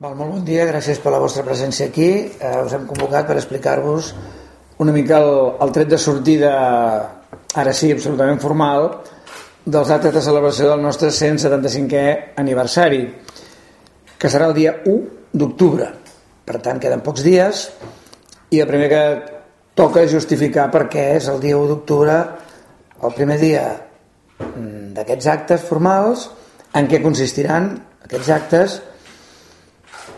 Val, molt bon dia, gràcies per la vostra presència aquí. Eh, us hem convocat per explicar-vos una mica el, el tret de sortida, ara sí, absolutament formal, dels actes de celebració del nostre 175è aniversari, que serà el dia 1 d'octubre. Per tant, queden pocs dies i el primer que toca és justificar per què és el dia 1 d'octubre el primer dia mm, d'aquests actes formals, en què consistiran aquests actes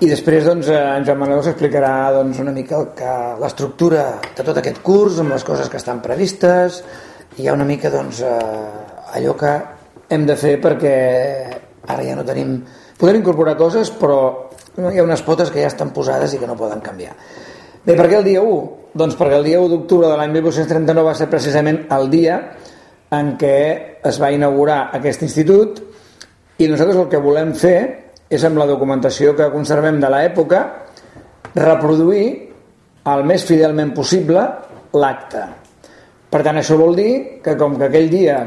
i després doncs, eh, en Joan Manuel us explicarà doncs, una mica l'estructura de tot aquest curs, amb les coses que estan previstes, i hi ha una mica doncs, eh, allò que hem de fer perquè ara ja no tenim... Podem incorporar coses, però hi ha unes potes que ja estan posades i que no poden canviar. Bé, per què el dia 1? Doncs perquè el dia 1 d'octubre de l'any 1839 va ser precisament el dia en què es va inaugurar aquest institut i nosaltres el que volem fer és amb la documentació que conservem de l'època reproduir el més fidelment possible l'acte. Per tant, això vol dir que com que aquell dia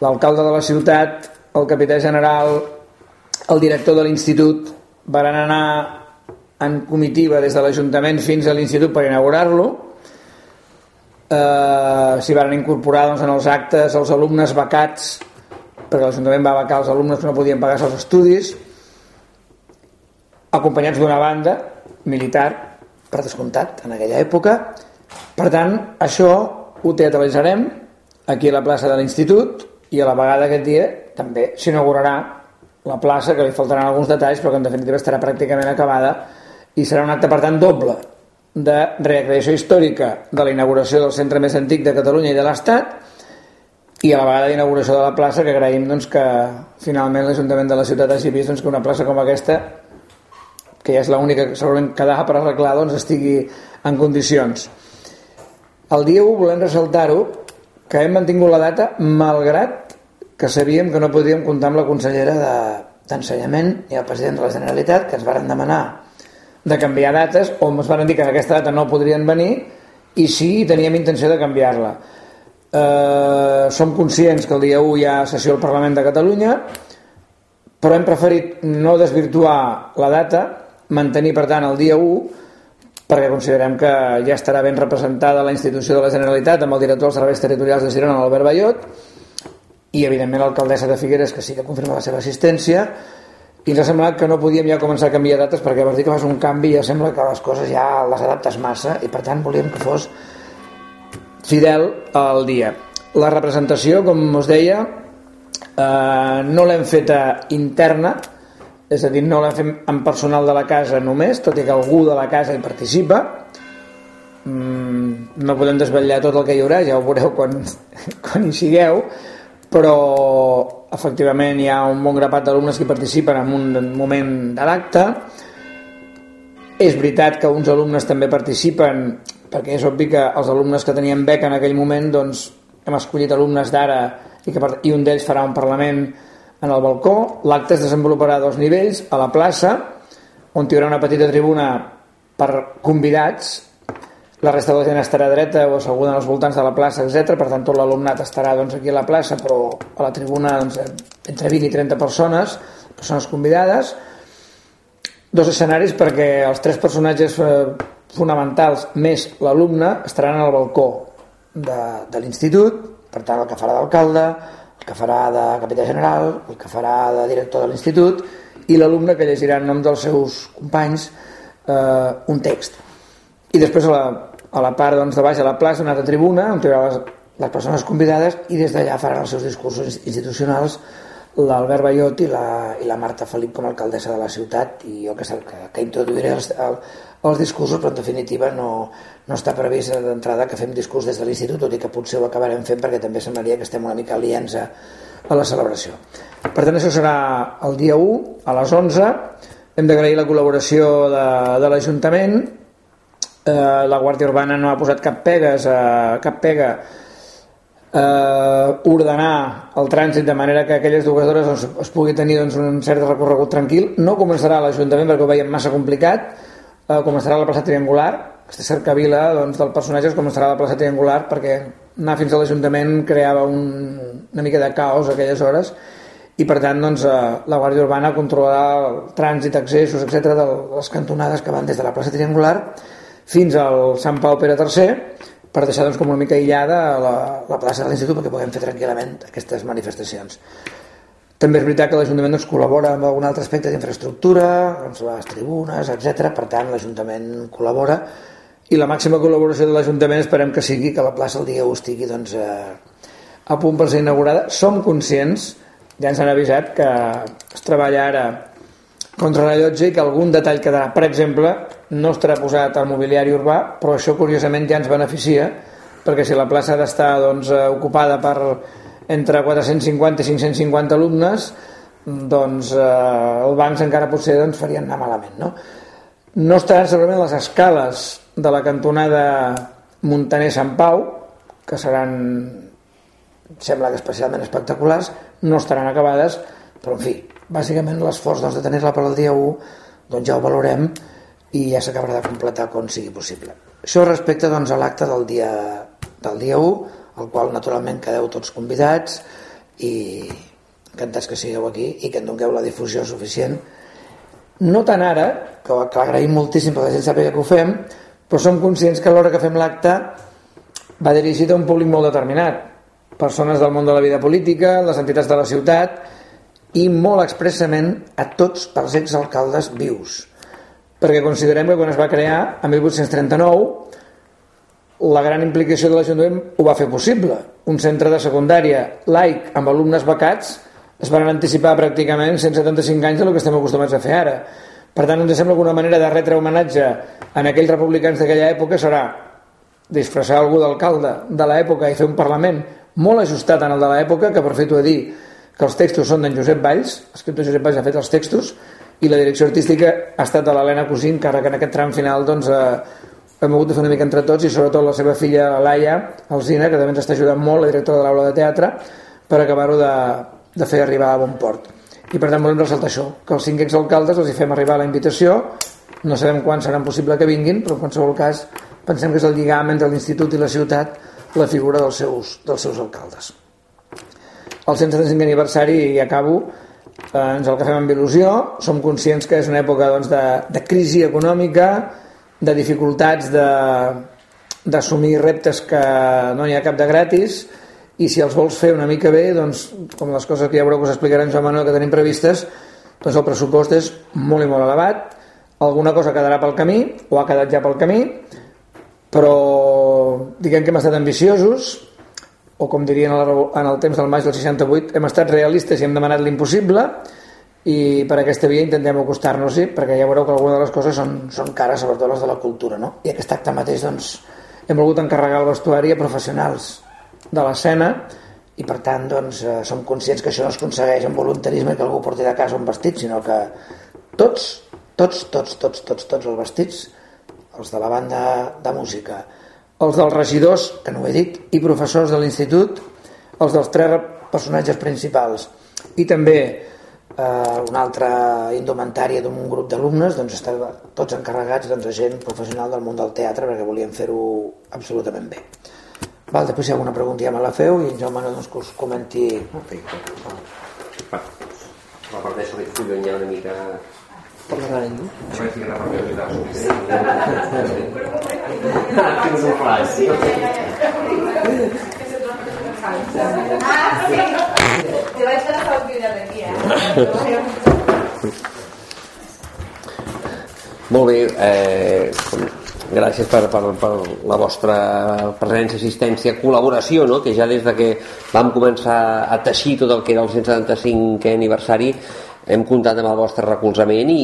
l'alcalde de la ciutat, el capità general, el director de l'institut van anar en comitiva des de l'Ajuntament fins a l'institut per inaugurar-lo, eh, s'hi van incorporar doncs, en els actes els alumnes becats, perquè l'Ajuntament va becar els alumnes que no podien pagar els estudis, acompanyats d'una banda militar, per descomptat, en aquella època. Per tant, això ho teatralitzarem aquí a la plaça de l'Institut i a la vegada aquest dia també s'inaugurarà la plaça, que li faltaran alguns detalls, però que en definitiva estarà pràcticament acabada i serà un acte, per tant, doble de recreació històrica de la inauguració del centre més antic de Catalunya i de l'Estat i a la vegada d'inauguració de la plaça que agraïm doncs, que finalment l'Ajuntament de la ciutat hagi vist doncs, que una plaça com aquesta que ja és l'única que segurament quedava per arreglar, doncs estigui en condicions. El dia 1 volem ressaltar-ho que hem mantingut la data malgrat que sabíem que no podíem comptar amb la consellera d'Ensenyament i el president de la Generalitat que ens varen demanar de canviar dates o ens van dir que en aquesta data no podrien venir i sí teníem intenció de canviar-la. Eh, som conscients que el dia 1 hi ha sessió al Parlament de Catalunya però hem preferit no desvirtuar la data mantenir per tant el dia 1 perquè considerem que ja estarà ben representada la institució de la Generalitat amb el director dels serveis territorials de Girona, l'Albert Bayot i evidentment l'alcaldessa de Figueres que sí que confirma la seva assistència i ens ha semblat que no podíem ja començar a canviar dates perquè a partir que fas un canvi ja sembla que les coses ja les adaptes massa i per tant volíem que fos fidel al dia. La representació, com us deia eh, no l'hem feta interna és a dir, no la fem en personal de la casa només, tot i que algú de la casa hi participa. Mm, no podem desvetllar tot el que hi haurà ja ho veureu quan, quan hi sigueu però efectivament hi ha un bon grapat d'alumnes que participen en un moment de l'acte. És veritat que uns alumnes també participen perquè és obvi que els alumnes que tenien beca en aquell moment doncs hem escollit alumnes d'ara i, que, i un d'ells farà un Parlament en el balcó. L'acte es desenvoluparà a dos nivells, a la plaça, on hi haurà una petita tribuna per convidats, la resta de la gent estarà dreta o asseguda als voltants de la plaça, etc. Per tant, tot l'alumnat estarà doncs, aquí a la plaça, però a la tribuna doncs, entre 20 i 30 persones, persones convidades. Dos escenaris perquè els tres personatges eh, fonamentals més l'alumne estaran al balcó de, de l'institut, per tant el que farà d'alcalde, que farà de capità general, el que farà de director de l'institut i l'alumne que llegirà en nom dels seus companys eh, un text. I després a la, a la part doncs, de baix de la plaça una altra tribuna on haurà les, les persones convidades i des d'allà faran els seus discursos institucionals l'Albert Bayot i la, i la Marta Felip com a alcaldessa de la ciutat i jo que, que, que introduiré els, el, els discursos, però en definitiva no, no està previst d'entrada que fem discurs des de l'institut, tot i que potser ho acabarem fent perquè també semblaria que estem una mica aliens a, a la celebració. Per tant, això serà el dia 1, a les 11. Hem d'agrair la col·laboració de, de l'Ajuntament. Eh, la Guàrdia Urbana no ha posat cap pegues, eh, cap pega eh, ordenar el trànsit de manera que aquelles dues hores doncs, es pugui tenir doncs, un cert recorregut tranquil. No començarà l'Ajuntament perquè ho veiem massa complicat, eh, començarà la plaça triangular aquesta cercavila doncs, del personatge començarà a la plaça triangular perquè anar fins a l'Ajuntament creava un, una mica de caos a aquelles hores i per tant doncs, eh, la Guàrdia Urbana controlarà el trànsit, accessos, etc de les cantonades que van des de la plaça Triangular fins al Sant Pau Pere III per deixar doncs, com una mica aïllada la, la plaça de l'Institut perquè puguem fer tranquil·lament aquestes manifestacions. També és veritat que l'Ajuntament doncs, col·labora amb algun altre aspecte d'infraestructura, doncs, les tribunes, etc. Per tant, l'Ajuntament col·labora i la màxima col·laboració de l'Ajuntament esperem que sigui que la plaça el dia 1 estigui doncs, eh, a punt per ser inaugurada. Som conscients, ja ens han avisat, que es treballa ara contra la llotja i que algun detall quedarà. Per exemple, no estarà posat al mobiliari urbà, però això curiosament ja ens beneficia, perquè si la plaça ha d'estar doncs, eh, ocupada per entre 450 i 550 alumnes, doncs eh, el bancs encara potser doncs, farien anar malament. No, no estaran segurament les escales de la cantonada Montaner-Sant Pau, que seran, sembla que especialment espectaculars, no estaran acabades, però en fi, bàsicament l'esforç doncs, de tenir-la per al dia 1 doncs ja ho valorem i ja s'acabarà de completar com sigui possible. Això respecte doncs, a l'acte del, dia, del dia 1, al qual naturalment quedeu tots convidats i encantats que sigueu aquí i que en dongueu la difusió suficient. No tant ara, que, que moltíssim perquè la gent sàpiga que ho fem, però som conscients que a l'hora que fem l'acte va dirigit a un públic molt determinat, persones del món de la vida política, les entitats de la ciutat i molt expressament a tots els exalcaldes vius perquè considerem que quan es va crear a 1839 la gran implicació de l'Ajuntament ho va fer possible. Un centre de secundària laic amb alumnes becats es van anticipar pràcticament 175 anys del que estem acostumats a fer ara. Per tant ens sembla que una manera de retre homenatge en aquells republicans d'aquella època serà disfressar algú d'alcalde de l'època i fer un Parlament molt ajustat en el de l'època que per fet ho he dir que els textos són d'en Josep Valls, l'escriptor Josep Valls ha fet els textos, i la direcció artística ha estat de l'Helena Cosín, encara que en aquest tram final doncs, eh, hem hagut de fer una mica entre tots i sobretot la seva filla Laia Alzina, que també ens està ajudant molt, la directora de l'aula de teatre, per acabar-ho de, de fer arribar a bon port. I per tant volem ressaltar això, que els cinc exalcaldes els hi fem arribar la invitació, no sabem quan serà possible que vinguin, però en qualsevol cas pensem que és el lligam entre l'institut i la ciutat la figura dels seus, dels seus alcaldes. El 175 aniversari i acabo eh, ens el que fem amb il·lusió. Som conscients que és una època doncs, de, de crisi econòmica de dificultats d'assumir reptes que no n'hi ha cap de gratis i si els vols fer una mica bé doncs, com les coses que ja veureu que us explicaran Joan Manuel que tenim previstes doncs el pressupost és molt i molt elevat. Alguna cosa quedarà pel camí o ha quedat ja pel camí però diguem que hem estat ambiciosos o com dirien en el temps del maig del 68, hem estat realistes i hem demanat l'impossible i per aquesta via intentem acostar-nos-hi perquè ja veureu que algunes de les coses són, són cares, sobretot les de la cultura. No? I aquest acte mateix doncs, hem volgut encarregar el vestuari a professionals de l'escena i per tant doncs, eh, som conscients que això no es aconsegueix amb voluntarisme que algú porti de casa un vestit, sinó que tots, tots, tots, tots, tots, tots els vestits, els de la banda de música, els dels regidors, que no ho he dit, i professors de l'institut, els dels tres personatges principals. I també eh, una altra indumentària d'un grup d'alumnes, doncs està tots encarregats doncs, de gent professional del món del teatre perquè volien fer-ho absolutament bé. Val, després si hi ha alguna pregunta ja me la feu i en Jaume doncs, que us comenti... Reparteixo aquest full ja una mica parlarà ell, no? Sí, la Tens un flash. Ah, sí. Te vaig deixar el vídeo d'aquí, eh? Molt bé, eh, gràcies per, per, per la vostra presència, assistència, col·laboració, no? que ja des de que vam començar a teixir tot el que era el 175è aniversari hem comptat amb el vostre recolzament i,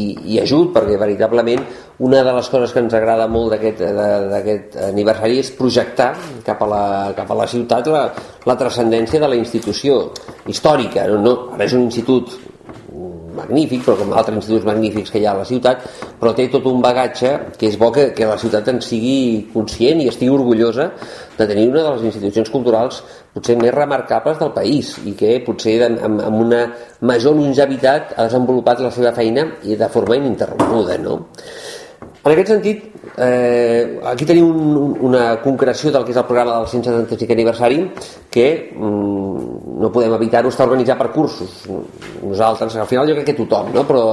i, i ajut, perquè veritablement una de les coses que ens agrada molt d'aquest aniversari és projectar cap a la, cap a la ciutat la, la transcendència de la institució històrica. No, no, és un institut magnífic, però com altres instituts magnífics que hi ha a la ciutat, però té tot un bagatge que és bo que, que la ciutat en sigui conscient i estigui orgullosa de tenir una de les institucions culturals potser més remarcables del país i que potser amb, amb una major longevitat ha desenvolupat la seva feina i de forma ininterrompuda. No? En aquest sentit, eh, aquí tenim un, una concreció del que és el programa del 175 aniversari que mm, no podem evitar-ho, està organitzat per cursos. Nosaltres, al final jo crec que tothom, no? però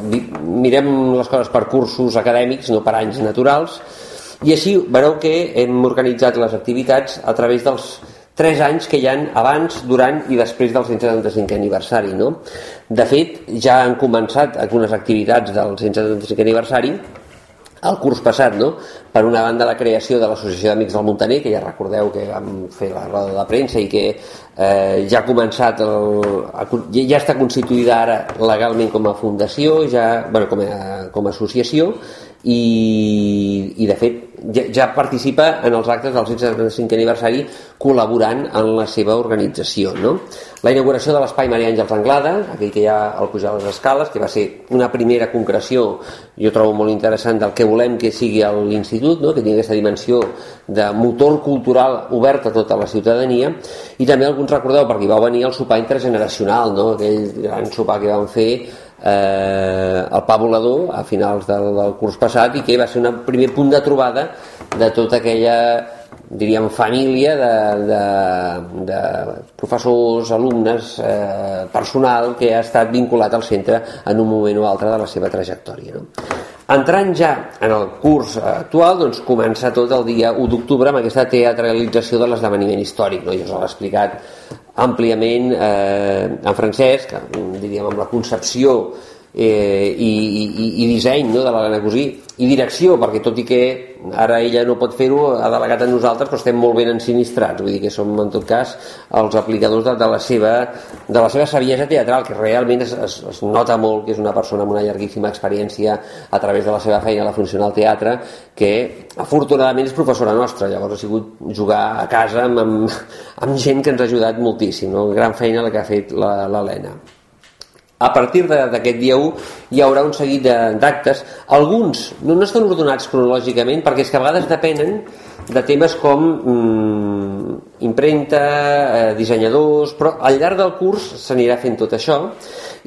mirem les coses per cursos acadèmics, no per anys naturals, i així veureu que hem organitzat les activitats a través dels tres anys que hi han abans, durant i després del 175 aniversari. No? De fet, ja han començat algunes activitats del 175 aniversari el curs passat, no? per una banda la creació de l'Associació d'Amics del Montaner, que ja recordeu que vam fer la roda de premsa i que eh, ja ha començat, el, ja està constituïda ara legalment com a fundació, ja, bueno, com, a, com a associació, i, i de fet ja, ja participa en els actes del 175 aniversari col·laborant en la seva organització no? La inauguració de l'espai Maria Àngels Anglada aquell que hi ha al pujar les escales que va ser una primera concreció jo trobo molt interessant del que volem que sigui l'institut, no? que tingui aquesta dimensió de motor cultural obert a tota la ciutadania i també alguns recordeu perquè va venir el sopar intergeneracional no? aquell gran sopar que vam fer eh, el pa volador a finals del, del curs passat i que va ser un primer punt de trobada de tota aquella diríem família de, de, de professors, alumnes, eh, personal que ha estat vinculat al centre en un moment o altre de la seva trajectòria. No? Entrant ja en el curs actual, doncs comença tot el dia 1 d'octubre amb aquesta teatralització de l'esdeveniment històric. No? Jo us l'he explicat àmpliament eh, en francès, que, diríem amb la concepció eh, i, i, i disseny no, de l'Helena Cosí i direcció, perquè tot i que ara ella no pot fer-ho, ha delegat a nosaltres però estem molt ben ensinistrats, vull dir que som en tot cas els aplicadors de, de, la, seva, de la seva saviesa teatral que realment es, es, es nota molt que és una persona amb una llarguíssima experiència a través de la seva feina a la funció al teatre que afortunadament és professora nostra. Llavors ha sigut jugar a casa amb, amb, amb gent que ens ha ajudat moltíssim no? gran feina la que ha fet l'Helena a partir d'aquest dia 1 hi haurà un seguit d'actes alguns no, no estan ordenats cronològicament perquè és que a vegades depenen de temes com mm, impremta, eh, dissenyadors però al llarg del curs s'anirà fent tot això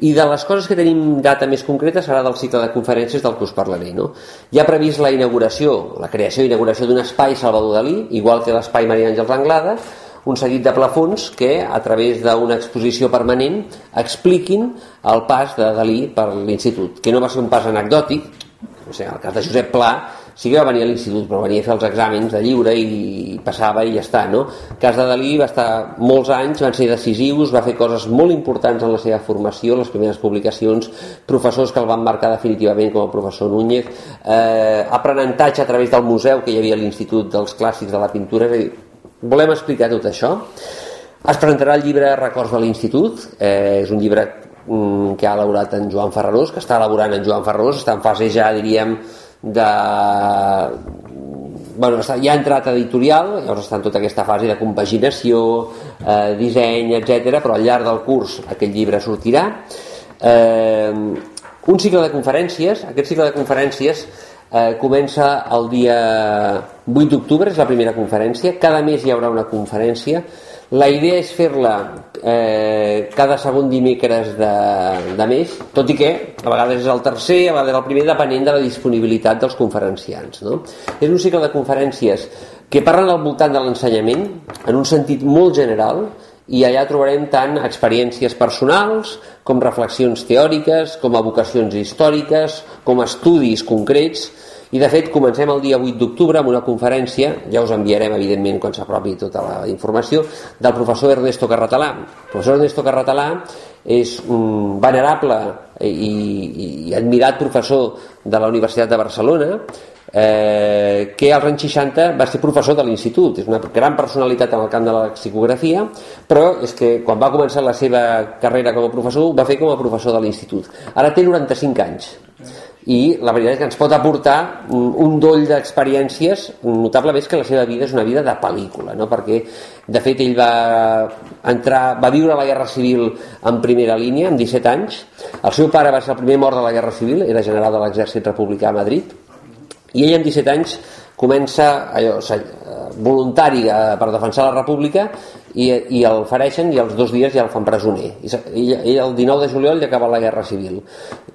i de les coses que tenim data més concreta serà del cicle de conferències del que us parlaré no? hi ha previst la inauguració la creació i inauguració d'un espai Salvador Dalí igual que l'espai Maria Àngels Anglada un seguit de plafons que, a través d'una exposició permanent, expliquin el pas de Dalí per l'institut, que no va ser un pas anecdòtic, o sigui, el cas de Josep Pla sí que va venir a l'institut, però venia a fer els exàmens de lliure i passava i ja està, no? El cas de Dalí va estar molts anys, van ser decisius, va fer coses molt importants en la seva formació, les primeres publicacions, professors que el van marcar definitivament com el professor Núñez, eh, aprenentatge a través del museu que hi havia a l'Institut dels Clàssics de la Pintura, és a dir, volem explicar tot això. Es presentarà el llibre Records de l'Institut. Eh, és un llibre mm, que ha elaborat en Joan Ferrarós que està elaborant en Joan Ferrarós. Està en fase ja diríem de bueno, ja ha entrat editorial, llavors està en tota aquesta fase de compaginació, eh, disseny, etc. però al llarg del curs aquest llibre sortirà. Eh, un cicle de conferències, aquest cicle de conferències eh, comença el dia 8 d'octubre, és la primera conferència, cada mes hi haurà una conferència, la idea és fer-la eh, cada segon dimecres de, de mes, tot i que a vegades és el tercer, a vegades el primer, depenent de la disponibilitat dels conferenciants. No? És un cicle de conferències que parlen al voltant de l'ensenyament en un sentit molt general i allà trobarem tant experiències personals com reflexions teòriques, com a vocacions històriques, com estudis concrets i de fet comencem el dia 8 d'octubre amb una conferència, ja us enviarem evidentment quan s'apropi tota la informació, del professor Ernesto Carratalà. El professor Ernesto Carratalà és un venerable i, i, i admirat professor de la Universitat de Barcelona eh, que als anys 60 va ser professor de l'institut. És una gran personalitat en el camp de la lexicografia però és que quan va començar la seva carrera com a professor va fer com a professor de l'institut. Ara té 95 anys i la veritat és que ens pot aportar un, doll d'experiències notable més que la seva vida és una vida de pel·lícula no? perquè de fet ell va entrar, va viure la Guerra Civil en primera línia amb 17 anys el seu pare va ser el primer mort de la Guerra Civil era general de l'exèrcit republicà a Madrid i ell amb 17 anys comença allò, voluntari eh, per defensar la república i, i el fereixen i els dos dies ja el fan presoner. I, i, i el 19 de juliol ja acaba la guerra civil.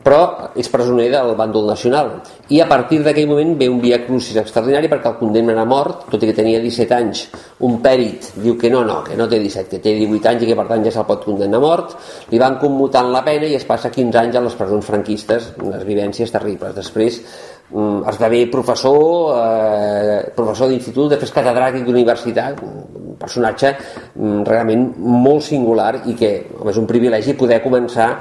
Però és presoner del bàndol nacional. I a partir d'aquell moment ve un via crucis extraordinari perquè el condemnen a mort tot i que tenia 17 anys. Un pèrit diu que no, no, que no té 17 que té 18 anys i que per tant ja se'l pot condemnar a mort. Li van commutant la pena i es passa 15 anys a les presons franquistes unes vivències terribles. Després esdevé professor eh, professor d'institut, després catedràtic d'universitat. un personatge mm, realment molt singular i que és un privilegi poder començar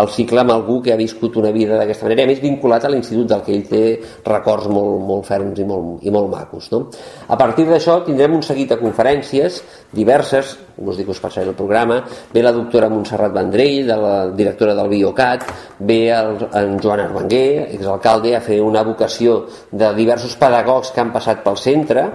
el cicle amb algú que ha viscut una vida d'aquesta manera, a més vinculat a l'institut del que ell té records molt, molt ferms i molt, i molt macos. No? A partir d'això tindrem un seguit de conferències diverses, us dic us passaré el programa, ve la doctora Montserrat Vendrell, de la directora del Biocat, ve el, en Joan Arbenguer, exalcalde, a fer una vocació de diversos pedagogs que han passat pel centre,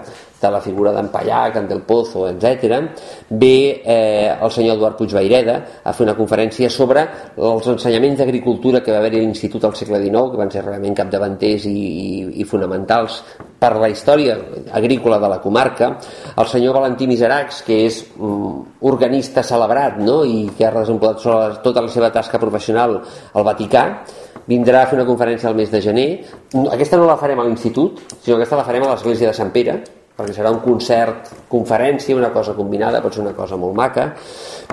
de la figura d'en Pallac, en Del Pozo, etc. Ve eh, el senyor Eduard Puigbaireda a fer una conferència sobre els ensenyaments d'agricultura que va haver-hi a l'Institut al segle XIX, que van ser realment capdavanters i, i, i fonamentals per la història agrícola de la comarca. El senyor Valentí Miseracs, que és mm, organista celebrat no? i que ha desenvolupat tota la seva tasca professional al Vaticà, vindrà a fer una conferència al mes de gener. Aquesta no la farem a l'Institut, sinó que aquesta la farem a l'Església de Sant Pere, perquè serà un concert, conferència, una cosa combinada, pot ser una cosa molt maca.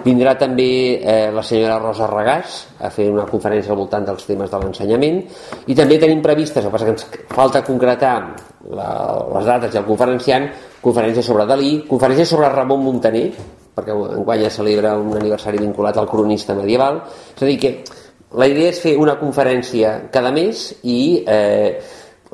Vindrà també eh, la senyora Rosa Regàs a fer una conferència al voltant dels temes de l'ensenyament i també tenim previstes, el que que ens falta concretar la, les dates i el conferenciant, conferència sobre Dalí, conferència sobre Ramon Montaner, perquè enguany ja celebra un aniversari vinculat al cronista medieval, és a dir que la idea és fer una conferència cada mes i eh,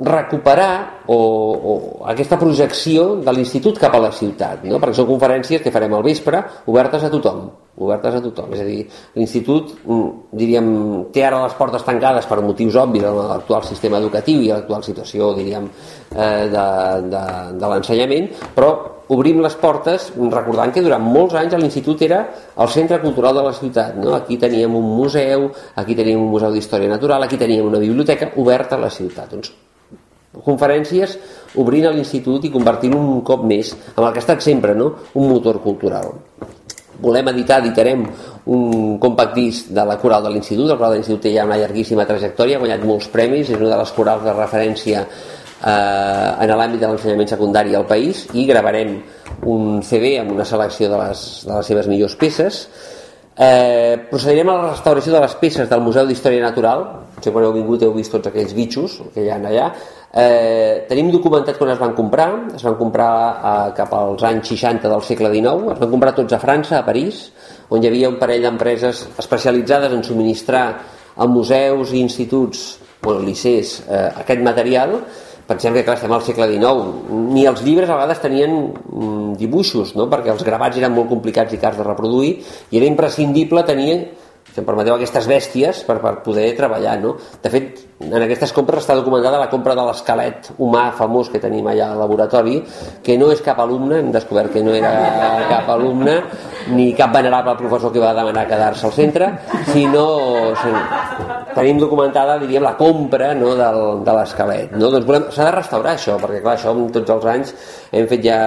recuperar o, o aquesta projecció de l'institut cap a la ciutat, no? perquè són conferències que farem al vespre obertes a tothom, obertes a tothom. És a dir, l'institut, mm, diríem, té ara les portes tancades per motius obvis en l'actual sistema educatiu i l'actual situació, diríem, eh, de, de, de l'ensenyament, però obrim les portes recordant que durant molts anys l'institut era el centre cultural de la ciutat. No? Aquí teníem un museu, aquí teníem un museu d'història natural, aquí teníem una biblioteca oberta a la ciutat. Doncs conferències obrint a l'institut i convertint un cop més amb el que ha estat sempre no? un motor cultural. Volem editar, editarem un compact disc de la coral de l'institut. El coral de l'institut té ja una llarguíssima trajectòria ha guanyat molts premis, és una de les corals de referència eh, en l'àmbit de l'ensenyament secundari al país i gravarem un CD amb una selecció de les, de les seves millors peces. Eh, procedirem a la restauració de les peces del Museu d'Història Natural. Si quan heu vingut heu vist tots aquells bitxos que hi ha allà eh, tenim documentat quan es van comprar. Es van comprar eh, cap als anys 60 del segle XIX es van comprar tots a França, a París on hi havia un parell d'empreses especialitzades en subministrar a museus i instituts bueno, liceers eh, aquest material. Pensem que clar, estem al segle XIX ni els llibres a vegades tenien mm, dibuixos no? perquè els gravats eren molt complicats i cars de reproduir i era imprescindible tenir si em permeteu, aquestes bèsties per, per poder treballar. No? De fet, en aquestes compres està documentada la compra de l'esquelet humà famós que tenim allà al laboratori, que no és cap alumne, hem descobert que no era cap alumne, ni cap venerable professor que va demanar quedar-se al centre, sinó tenim documentada, diríem, la compra no, del, de l'esquelet. No? Doncs s'ha de restaurar això, perquè clar, això tots els anys hem fet ja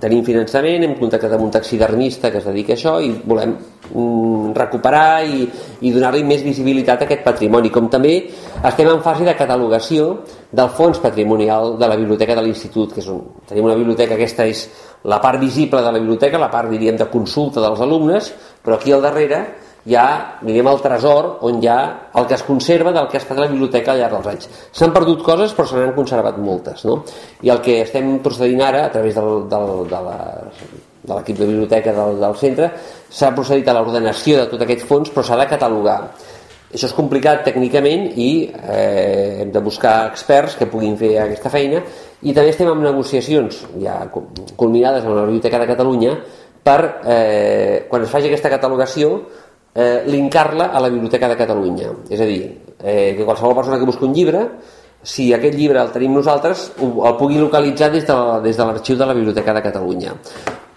tenim finançament, hem contactat amb un taxidermista que es dedica a això i volem mm, recuperar i, i donar-li més visibilitat a aquest patrimoni, com també estem en fase de catalogació del fons patrimonial de la biblioteca de l'Institut, que és un, tenim una biblioteca, aquesta és la part visible de la biblioteca, la part, diríem, de consulta dels alumnes, però aquí al darrere hi ha, diríem, el tresor on hi ha el que es conserva del que ha estat la biblioteca al llarg dels anys. S'han perdut coses però se n'han conservat moltes, no? I el que estem procedint ara, a través del, del, de la de l'equip de biblioteca del, del centre, s'ha procedit a l'ordenació de tot aquest fons, però s'ha de catalogar. Això és complicat tècnicament i eh, hem de buscar experts que puguin fer aquesta feina i també estem en negociacions ja culminades amb la Biblioteca de Catalunya per, eh, quan es faci aquesta catalogació, eh, linkar-la a la Biblioteca de Catalunya. És a dir, eh, que qualsevol persona que busca un llibre, si aquest llibre el tenim nosaltres, el pugui localitzar des de, des de l'arxiu de la Biblioteca de Catalunya.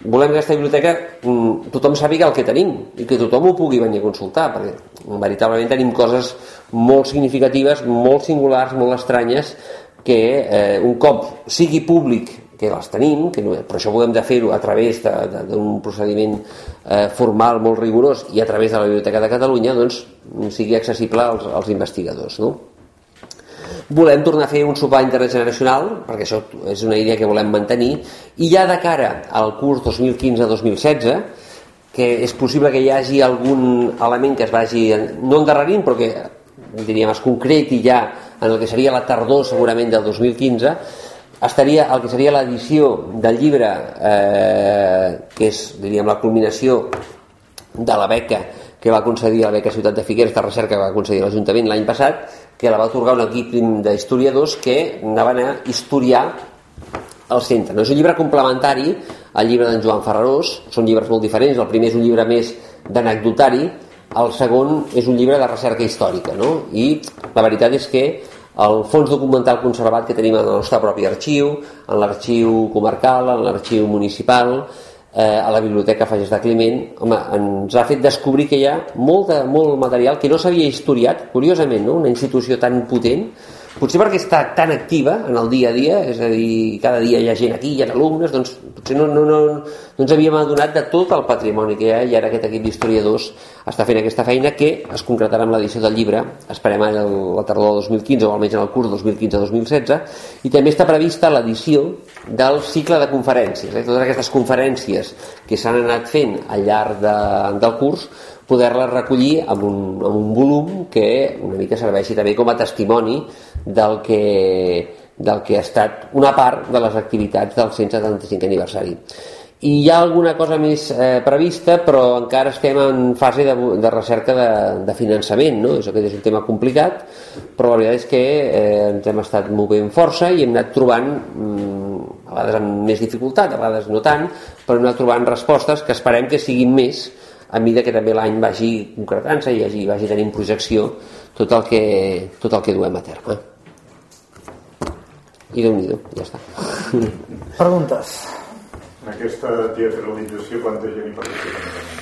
Volem que aquesta biblioteca mm, tothom sàpiga el que tenim i que tothom ho pugui venir a consultar, perquè veritablement tenim coses molt significatives, molt singulars, molt estranyes, que eh, un cop sigui públic que les tenim, que no, però això ho hem de fer-ho a través d'un procediment eh, formal molt rigorós i a través de la Biblioteca de Catalunya doncs, sigui accessible als, als investigadors. No? volem tornar a fer un sopar intergeneracional perquè això és una idea que volem mantenir i ja de cara al curs 2015-2016 que és possible que hi hagi algun element que es vagi no endarrerint però que diríem es concreti ja en el que seria la tardor segurament del 2015 estaria el que seria l'edició del llibre eh, que és diríem la culminació de la beca que va concedir la beca Ciutat de Figueres de recerca que va concedir l'Ajuntament l'any passat que la va otorgar un equip d'historiadors que anaven a historiar el centre. No és un llibre complementari al llibre d'en Joan Ferrarós, són llibres molt diferents, el primer és un llibre més d'anecdotari, el segon és un llibre de recerca històrica, no? i la veritat és que el fons documental conservat que tenim en el nostre propi arxiu, en l'arxiu comarcal, en l'arxiu municipal, eh, a la Biblioteca Fages de Climent, home, ens ha fet descobrir que hi ha molt, de, molt material que no s'havia historiat, curiosament, no? una institució tan potent, potser perquè està tan activa en el dia a dia, és a dir, cada dia hi ha gent aquí, hi ha alumnes, doncs potser no, no, no, no ens havíem adonat de tot el patrimoni que hi ha i ara aquest equip d'historiadors està fent aquesta feina que es concretarà amb l'edició del llibre, esperem ara la tardor del 2015 o almenys en el curs 2015-2016 i també està prevista l'edició del cicle de conferències, eh? totes aquestes conferències que s'han anat fent al llarg de, del curs poder-les recollir amb un, amb un volum que una mica serveixi també com a testimoni del que, del que ha estat una part de les activitats del 175 aniversari. I hi ha alguna cosa més eh, prevista, però encara estem en fase de, de recerca de, de finançament, no? És, és un tema complicat, però la veritat és que eh, ens hem estat movent força i hem anat trobant, mm, a vegades amb més dificultat, a vegades no tant, però hem anat trobant respostes que esperem que siguin més a mesura que també l'any vagi concretant-se i vagi, vagi tenint projecció tot el que, tot el que duem a terme. I déu nhi ja està. Preguntes. En aquesta teatralització quanta gent hi participa?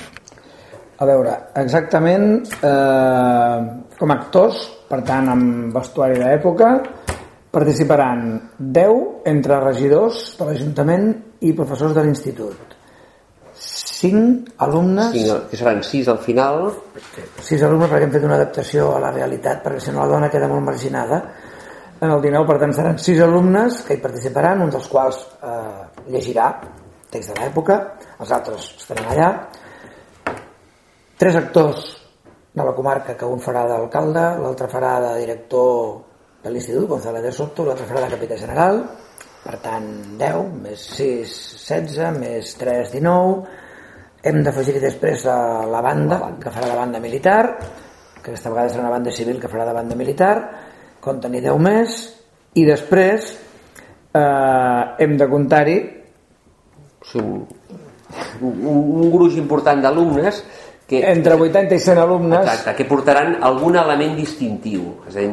A veure, exactament eh, com a actors, per tant amb vestuari d'època, participaran 10 entre regidors de l'Ajuntament i professors de l'Institut. 5 alumnes, Cinc, que seran sis al final, 6 alumnes perquè hem fet una adaptació a la realitat, perquè si no la dona queda molt marginada. En el 19, per tant, seran 6 alumnes que hi participaran, un dels quals eh, llegirà text de l'època, els altres estaran allà. Tres actors de la comarca, que un farà d'alcalde, l'altre farà de director de l'Institut, González de Soto, l'altre farà de capità general, per tant 10, més 6, 16, més 3, 19. Hem d'afegir-hi després a la banda, que farà de banda militar, que aquesta vegada serà una banda civil que farà de banda militar, compten tenir 10 més, i després eh, hem de comptar-hi som un, un gruix important d'alumnes que, entre 80 i 100 alumnes exacte, que portaran algun element distintiu. És a dir,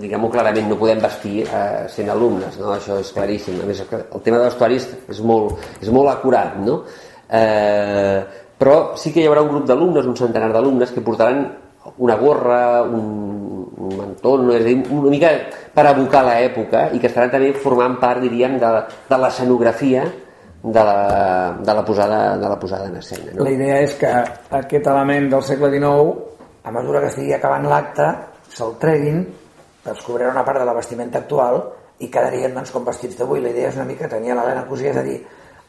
diguem-ho clarament, no podem vestir eh, sent alumnes, no? això és claríssim. A més, el tema de vestuari és, és, molt, és molt acurat, no? Eh, però sí que hi haurà un grup d'alumnes, un centenar d'alumnes, que portaran una gorra, un, un mantó, és a dir, una mica per abocar l'època i que estaran també formant part, diríem, de, de l'escenografia de la, de, la posada, de la posada en escena. No? La idea és que aquest element del segle XIX, a mesura que estigui acabant l'acte, se'l treguin, es cobrirà una part de la vestimenta actual i quedarien doncs, com vestits d'avui. La idea és una mica tenir l'Helena Cosí, és a dir,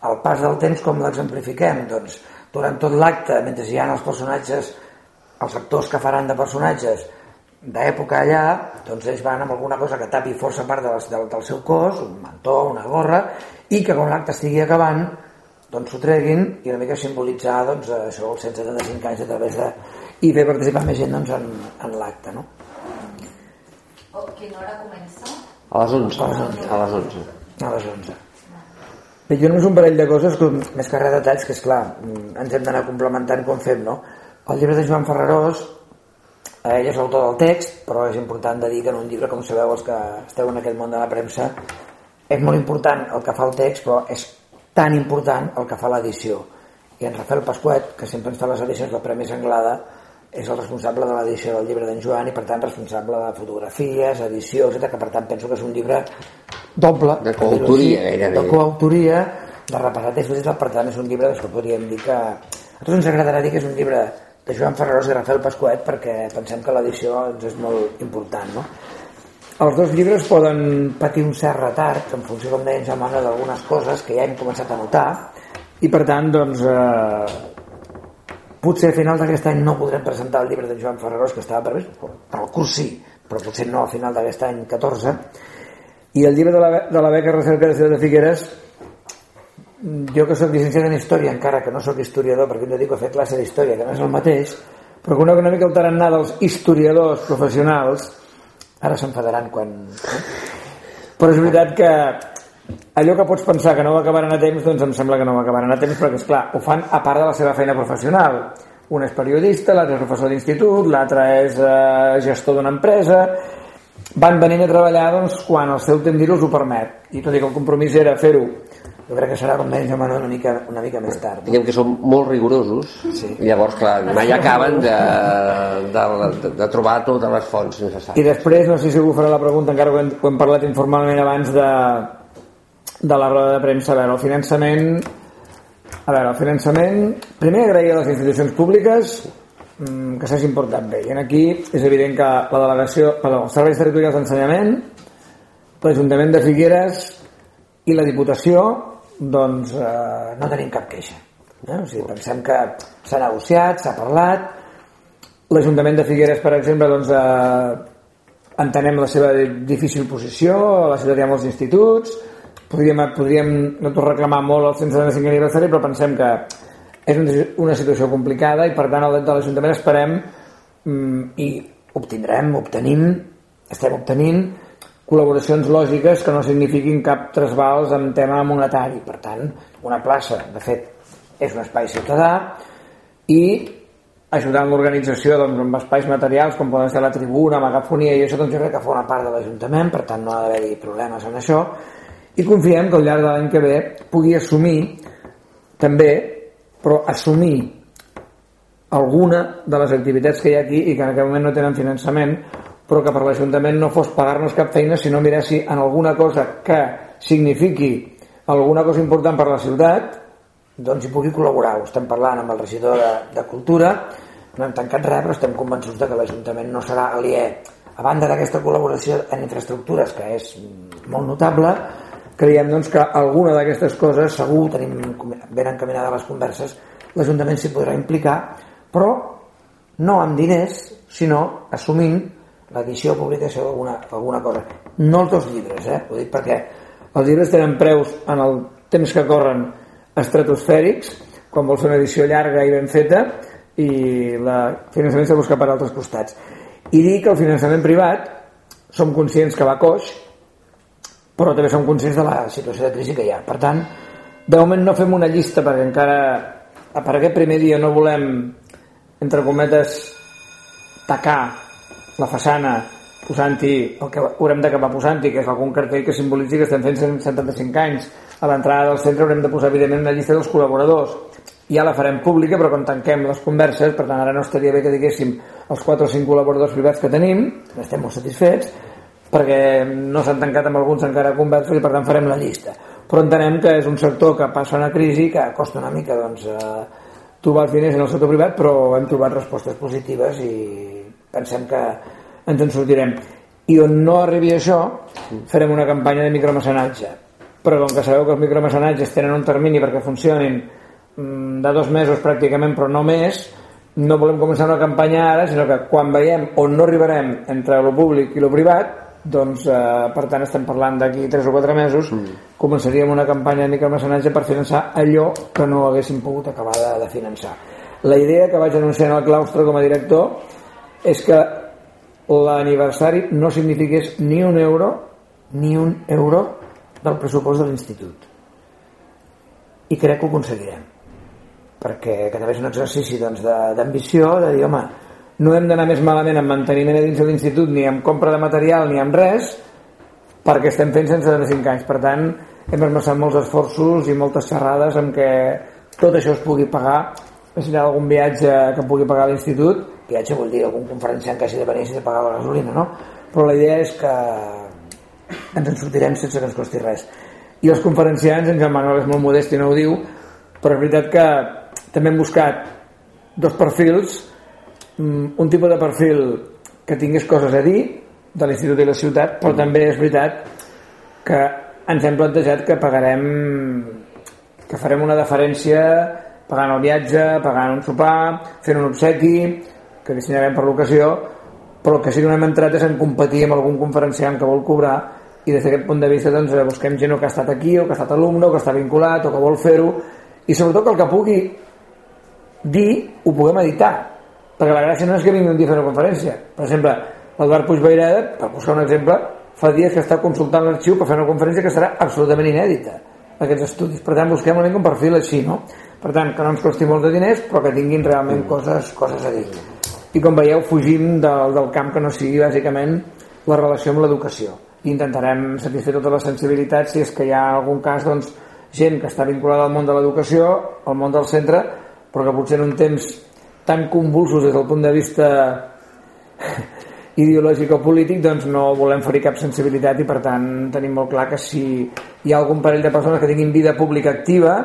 el pas del temps com l'exemplifiquem? Doncs durant tot l'acte, mentre hi ha els personatges, els actors que faran de personatges d'època allà, doncs ells van amb alguna cosa que tapi força part de les, del, del seu cos, un mantó, una gorra, i que quan l'acte estigui acabant doncs s'ho treguin i una mica simbolitzar doncs, això, els 175 anys a través de... i fer participar més gent doncs, en, en l'acte, no? O quina hora comença? A les 11. A les 11. A les 11. A les 11. Bé, jo només un parell de coses, que, més que res detalls, que és clar, ens hem d'anar complementant com fem, no? El llibre de Joan Ferrarós, eh, ell és l'autor del text, però és important de dir que en un llibre, com sabeu, els que esteu en aquest món de la premsa, és molt important el que fa el text, però és tan important el que fa l'edició. I en Rafael Pasquet, que sempre ens fa les edicions del Premi Sanglada, és el responsable de l'edició del llibre d'en Joan i per tant responsable de fotografies, edició, etc que per tant penso que és un llibre doble De coautoria, de gairebé. coautoria de repassar textos i per tant és un llibre que podríem dir que a tots ens agradarà dir que és un llibre de Joan Ferrarós i Rafael Pasquet perquè pensem que l'edició doncs, és molt important no? els dos llibres poden patir un cert retard en funció com deia en Joan Manuel d'algunes coses que ja hem començat a notar i per tant doncs eh, potser a finals d'aquest any no podrem presentar el llibre de Joan Ferrarós que estava previst, però el curs sí però potser no a final d'aquest any 14 i el llibre de la, de la beca recerca de Ciutat de Figueres jo que sóc llicenciat en història encara que no sóc historiador perquè em dedico a fer classe d'història que no és el mateix però conec una mica el tarannà dels historiadors professionals ara s'enfadaran quan eh? però és veritat que allò que pots pensar que no ho acabaran a temps doncs em sembla que no ho acabaran a temps perquè esclar, ho fan a part de la seva feina professional. Un és periodista, l'altre és professor d'institut l'altre és eh, gestor d'una empresa. Van venint a treballar doncs, quan el seu temps dir us ho permet. I tot i que el compromís era fer-ho jo crec que serà com deia Manuel una mica, una mica més tard no? diguem que són molt rigorosos. Sí. i llavors clar, mai acaben de, de, de, de trobar totes les fonts I necessàries després, no sé si algú farà la pregunta, encara que ho hem, ho hem parlat informalment abans de, de la roda de premsa, a veure, el finançament... A veure, el finançament... Primer agrair a les institucions públiques mm, que s'hagin portat bé. I aquí és evident que la delegació, perdó, els serveis territorials d'ensenyament, l'Ajuntament de Figueres i la Diputació, doncs eh, no tenim cap queixa. Eh? O sigui, pensem que s'ha negociat, s'ha parlat, l'Ajuntament de Figueres, per exemple, doncs, eh, entenem la seva difícil posició, la ciutat hi ha molts instituts, podríem, podríem no tot reclamar molt el 175 aniversari, però pensem que és una, situació complicada i per tant el de l'Ajuntament esperem mm, i obtindrem, obtenim, estem obtenint col·laboracions lògiques que no signifiquin cap trasbals en tema monetari. Per tant, una plaça, de fet, és un espai ciutadà i ajudar en l'organització doncs, amb espais materials com poden ser la tribuna, megafonia i això doncs jo crec que forma part de l'Ajuntament per tant no ha d'haver-hi problemes en això i confiem que al llarg de l'any que ve pugui assumir també però assumir alguna de les activitats que hi ha aquí i que en aquest moment no tenen finançament però que per l'Ajuntament no fos pagar-nos cap feina sinó mirar si en alguna cosa que signifiqui alguna cosa important per la ciutat doncs hi pugui col·laborar. Ho estem parlant amb el regidor de, de Cultura, no hem tancat res, però estem convençuts de que l'Ajuntament no serà aliè. A banda d'aquesta col·laboració en infraestructures, que és molt notable, creiem doncs, que alguna d'aquestes coses, segur, tenim ben encaminades les converses, l'Ajuntament s'hi podrà implicar, però no amb diners, sinó assumint l'edició o publicació d'alguna alguna cosa. No els dos llibres, eh? ho dic perquè els llibres tenen preus en el temps que corren estratosfèrics, quan vols una edició llarga i ben feta, i el finançament s'ha buscat per altres costats. I dir que el finançament privat som conscients que va coix, però també som conscients de la situació de crisi que hi ha. Per tant, de moment no fem una llista perquè encara per aquest primer dia no volem entre cometes tacar la façana posant-hi el que haurem d'acabar posant-hi que és algun cartell que simbolitzi que estem fent 175 anys a l'entrada del centre haurem de posar evidentment una llista dels col·laboradors ja la farem pública però quan tanquem les converses per tant ara no estaria bé que diguéssim els 4 o 5 col·laboradors privats que tenim estem molt satisfets perquè no s'han tancat amb alguns encara converses i per tant farem la llista. Però entenem que és un sector que passa una crisi que costa una mica doncs, eh, trobar els diners en el sector privat però hem trobat respostes positives i pensem que ens en sortirem. I on no arribi això farem una campanya de micromecenatge. Però com que sabeu que els micromecenatges tenen un termini perquè funcionin mm, de dos mesos pràcticament però no més no volem començar una campanya ara sinó que quan veiem on no arribarem entre lo públic i lo privat doncs eh, per tant estem parlant d'aquí 3 o 4 mesos mm. començaríem una campanya de micromecenatge per finançar allò que no haguéssim pogut acabar de, de finançar la idea que vaig anunciar en el claustre com a director és que l'aniversari no signifiqués ni un euro ni un euro del pressupost de l'institut i crec que ho aconseguirem perquè que també és un exercici doncs, d'ambició de, de dir, home, no hem d'anar més malament en manteniment a dins de l'institut ni amb compra de material ni amb res perquè estem fent sense de 5 anys. Per tant hem esmerçat molts esforços i moltes xerrades en què tot això es pugui pagar. Si hi ha algun viatge que pugui pagar l'institut viatge vol dir algun conferenciant que hagi de venir sense pagar la gasolina no? però la idea és que ens en sortirem sense que ens costi res. I els conferenciants, en Joan Manuel és molt modest i no ho diu però és veritat que també hem buscat dos perfils un tipus de perfil que tingués coses a dir de l'institut i la ciutat però també és veritat que ens hem plantejat que pagarem que farem una deferència pagant el viatge, pagant un sopar fent un obsequi que dissenyarem per l'ocasió però que sí que no hem entrat és en competir amb algun conferenciant que vol cobrar i des d'aquest punt de vista doncs, busquem gent que ha estat aquí o que ha estat alumne o que està vinculat o que vol fer-ho i sobretot que el que pugui dir ho puguem editar perquè la gràcia no és que vingui un dia a fer una conferència. Per exemple, l'Eduard Puigbaireda per posar un exemple, fa dies que està consultant l'arxiu per fer una conferència que serà absolutament inèdita aquests estudis, per tant busquem un perfil així no? per tant que no ens costi molt de diners però que tinguin realment coses, coses a dir. I com veieu fugim del, del camp que no sigui bàsicament la relació amb l'educació. I intentarem satisfer totes les sensibilitats si és que hi ha algun cas doncs, gent que està vinculada al món de l'educació al món del centre però que potser en un temps tan convulsos des del punt de vista ideològic o polític doncs no volem ferir cap sensibilitat i per tant tenim molt clar que si hi ha algun parell de persones que tinguin vida pública activa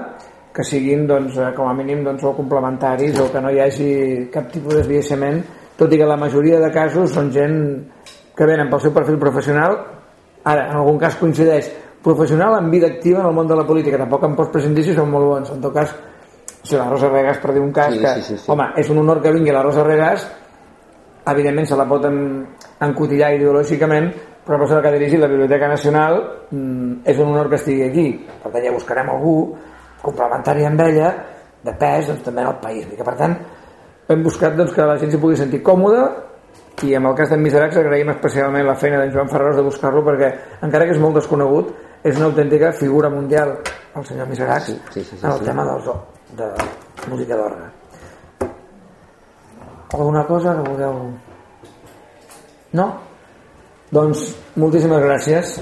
que siguin doncs, eh, com a mínim doncs, o complementaris o que no hi hagi cap tipus d'esbiaixament tot i que la majoria de casos són gent que venen pel seu perfil professional. Ara en algun cas coincideix professional amb vida activa en el món de la política. Tampoc en pots prescindir si són molt bons. En tot cas si la Rosa Regàs per dir un cas Sí, que, sí, sí, sí. home, és un honor que vingui la Rosa Regàs evidentment se la pot en, encotillar ideològicament però la persona que ha dirigit la Biblioteca Nacional mm, és un honor que estigui aquí per tant ja buscarem algú complementari amb ella de pes doncs, també en el país i que per tant hem buscat doncs, que la gent s'hi pugui sentir còmoda i en el cas d'en Miseracs agraïm especialment la feina d'en Joan Ferrós de buscar-lo perquè encara que és molt desconegut és una autèntica figura mundial el senyor Miseracs Sí, sí, sí, sí, en el sí. tema dels, de música d'orgue alguna cosa que vulgueu? No? doncs moltíssimes gràcies